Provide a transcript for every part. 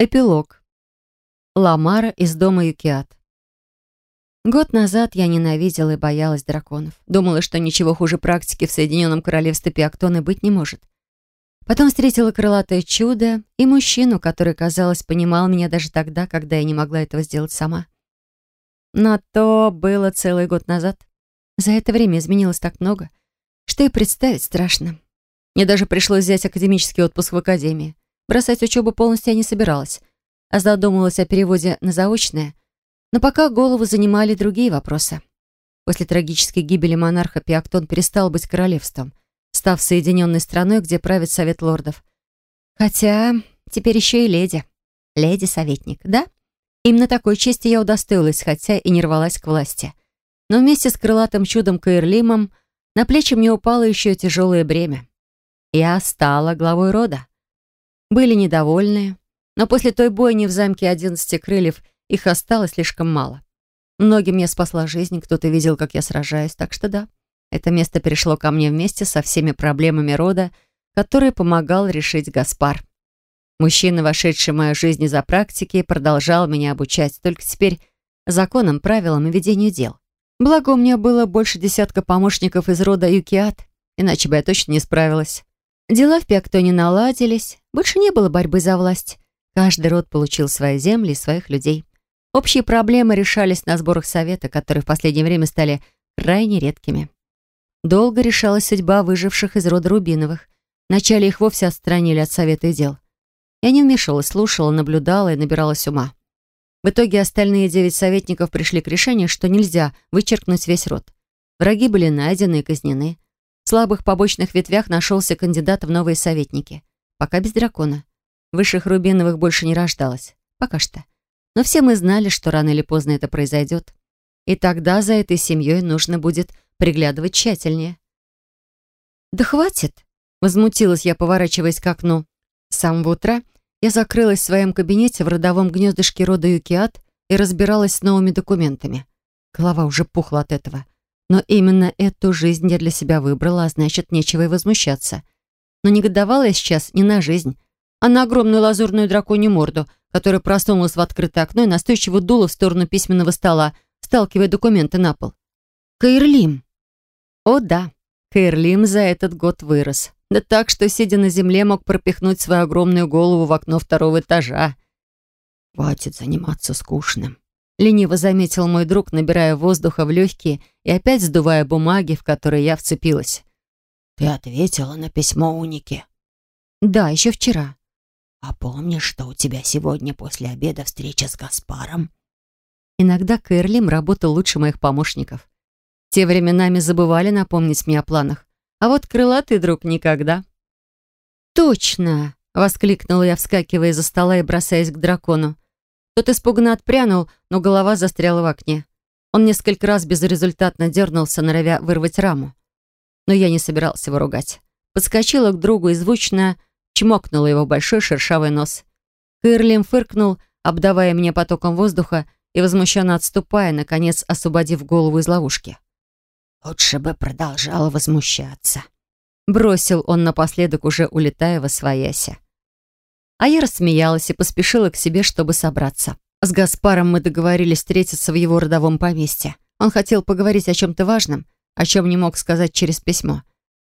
Эпилог. Ламара из дома Юкиат. Год назад я ненавидела и боялась драконов. Думала, что ничего хуже практики в Соединенном Королевстве Пиактона быть не может. Потом встретила крылатое чудо и мужчину, который, казалось, понимал меня даже тогда, когда я не могла этого сделать сама. Но то было целый год назад. За это время изменилось так много, что и представить страшно. Мне даже пришлось взять академический отпуск в академии. Бросать учебу полностью я не собиралась, а задумывалась о переводе на заочное. Но пока голову занимали другие вопросы. После трагической гибели монарха Пиактон перестал быть королевством, став соединенной страной, где правит совет лордов. Хотя теперь еще и леди. Леди-советник, да? Именно такой чести я удостоилась, хотя и не рвалась к власти. Но вместе с крылатым чудом Каирлимом на плечи мне упало еще тяжелое бремя. Я стала главой рода. Были недовольные, но после той бойни в замке одиннадцати крыльев их осталось слишком мало. Многим я спасла жизнь, кто-то видел, как я сражаюсь, так что да, это место перешло ко мне вместе со всеми проблемами рода, которые помогал решить Гаспар. Мужчина, вошедший в мою жизнь из-за практики, продолжал меня обучать, только теперь законам, правилам и ведению дел. Благо, у меня было больше десятка помощников из рода Юкиат, иначе бы я точно не справилась. Дела в Пиактоне наладились, больше не было борьбы за власть. Каждый род получил свои земли и своих людей. Общие проблемы решались на сборах совета, которые в последнее время стали крайне редкими. Долго решалась судьба выживших из рода Рубиновых. Вначале их вовсе отстранили от совета и дел. Я не вмешивалась, слушала, наблюдала и набиралась ума. В итоге остальные девять советников пришли к решению, что нельзя вычеркнуть весь род. Враги были найдены и казнены. Слабых побочных ветвях нашелся кандидат в новые советники. Пока без дракона. Высших Рубиновых больше не рождалось. Пока что. Но все мы знали, что рано или поздно это произойдет. И тогда за этой семьей нужно будет приглядывать тщательнее. «Да хватит!» — возмутилась я, поворачиваясь к окну. С самого утра я закрылась в своем кабинете в родовом гнездышке рода Юкиат и разбиралась с новыми документами. Голова уже пухла от этого. Но именно эту жизнь я для себя выбрала, а значит, нечего и возмущаться. Но негодовала я сейчас не на жизнь, а на огромную лазурную драконью морду, которая просунулась в открытое окно и настойчиво дула в сторону письменного стола, сталкивая документы на пол. Каирлим. О да, Каирлим за этот год вырос. Да так, что, сидя на земле, мог пропихнуть свою огромную голову в окно второго этажа. «Хватит заниматься скучным», Лениво заметил мой друг, набирая воздуха в легкие и опять сдувая бумаги, в которые я вцепилась. «Ты ответила на письмо Уники?» «Да, еще вчера». «А помнишь, что у тебя сегодня после обеда встреча с Гаспаром?» Иногда Кэрлим работал лучше моих помощников. Те временами забывали напомнить мне о планах, а вот крылатый друг никогда. «Точно!» — воскликнула я, вскакивая из-за стола и бросаясь к дракону. Тот испуганно отпрянул, но голова застряла в окне. Он несколько раз безрезультатно дернулся, норовя вырвать раму. Но я не собирался его ругать. Подскочила к другу и звучно чмокнула его большой шершавый нос. Кырлим фыркнул, обдавая меня потоком воздуха и возмущенно отступая, наконец освободив голову из ловушки. «Лучше бы продолжала возмущаться», — бросил он напоследок, уже улетая во свояся. А я рассмеялась и поспешила к себе, чтобы собраться. С Гаспаром мы договорились встретиться в его родовом поместье. Он хотел поговорить о чем-то важном, о чем не мог сказать через письмо.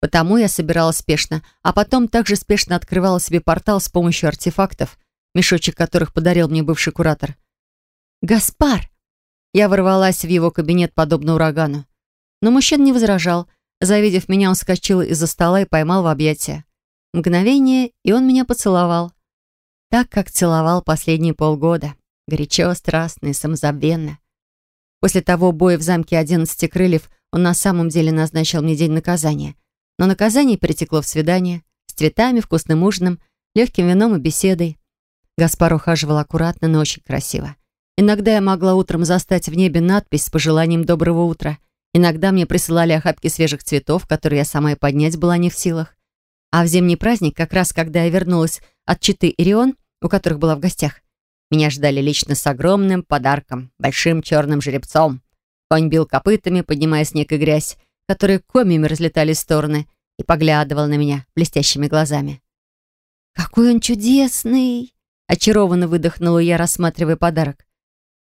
Потому я собиралась спешно, а потом также спешно открывала себе портал с помощью артефактов, мешочек которых подарил мне бывший куратор. «Гаспар!» Я ворвалась в его кабинет, подобно урагану. Но мужчина не возражал. Завидев меня, он вскочил из-за стола и поймал в объятия. Мгновение, и он меня поцеловал. Так, как целовал последние полгода. Горячо, страстно и самозабвенно. После того боя в замке одиннадцати крыльев он на самом деле назначил мне день наказания. Но наказание перетекло в свидание с цветами, вкусным ужином, легким вином и беседой. Гаспар ухаживал аккуратно, но очень красиво. Иногда я могла утром застать в небе надпись с пожеланием доброго утра. Иногда мне присылали охапки свежих цветов, которые я сама и поднять была не в силах. А в зимний праздник, как раз когда я вернулась от Читы Ирион, у которых была в гостях, меня ждали лично с огромным подарком, большим черным жеребцом. Конь бил копытами, поднимая снег и грязь, которые комьями разлетались в стороны, и поглядывал на меня блестящими глазами. «Какой он чудесный!» Очарованно выдохнула я, рассматривая подарок.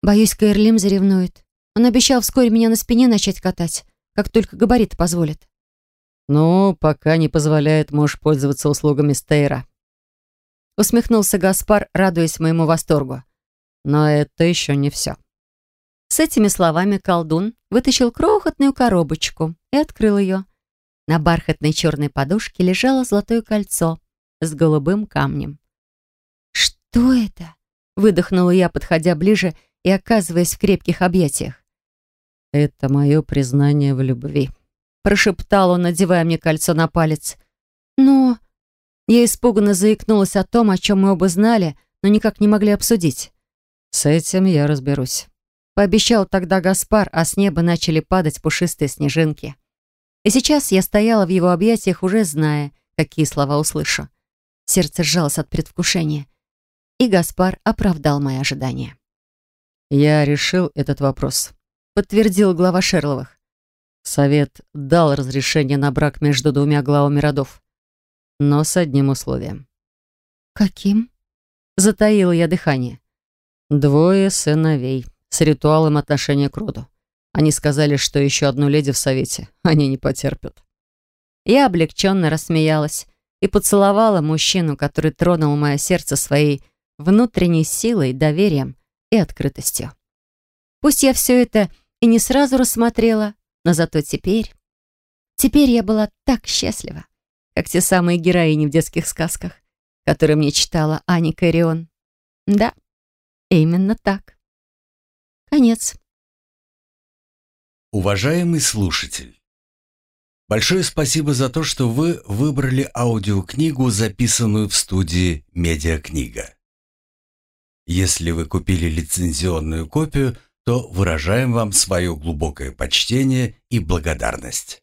Боюсь, Каэрлим заревнует. Он обещал вскоре меня на спине начать катать, как только габариты позволят. «Ну, пока не позволяет, можешь пользоваться услугами Стейра». Усмехнулся Гаспар, радуясь моему восторгу. «Но это еще не все». С этими словами колдун вытащил крохотную коробочку и открыл ее. На бархатной черной подушке лежало золотое кольцо с голубым камнем. «Что это?» — выдохнула я, подходя ближе и оказываясь в крепких объятиях. «Это мое признание в любви», — прошептал он, надевая мне кольцо на палец. «Но...» Я испуганно заикнулась о том, о чем мы оба знали, но никак не могли обсудить. «С этим я разберусь», — пообещал тогда Гаспар, а с неба начали падать пушистые снежинки. И сейчас я стояла в его объятиях, уже зная, какие слова услышу. Сердце сжалось от предвкушения. И Гаспар оправдал мои ожидания. «Я решил этот вопрос», — подтвердил глава Шерловых. Совет дал разрешение на брак между двумя главами родов, но с одним условием. «Каким?» — затаила я дыхание. «Двое сыновей с ритуалом отношения к роду. Они сказали, что еще одну леди в совете они не потерпят». Я облегченно рассмеялась и поцеловала мужчину, который тронул мое сердце своей внутренней силой, доверием и открытостью. Пусть я все это и не сразу рассмотрела, но зато теперь... Теперь я была так счастлива, как те самые героини в детских сказках, которые мне читала Аня Карион. Да, именно так. Конец. Уважаемый слушатель, большое спасибо за то, что вы выбрали аудиокнигу, записанную в студии «Медиакнига». Если вы купили лицензионную копию, то выражаем вам свое глубокое почтение и благодарность.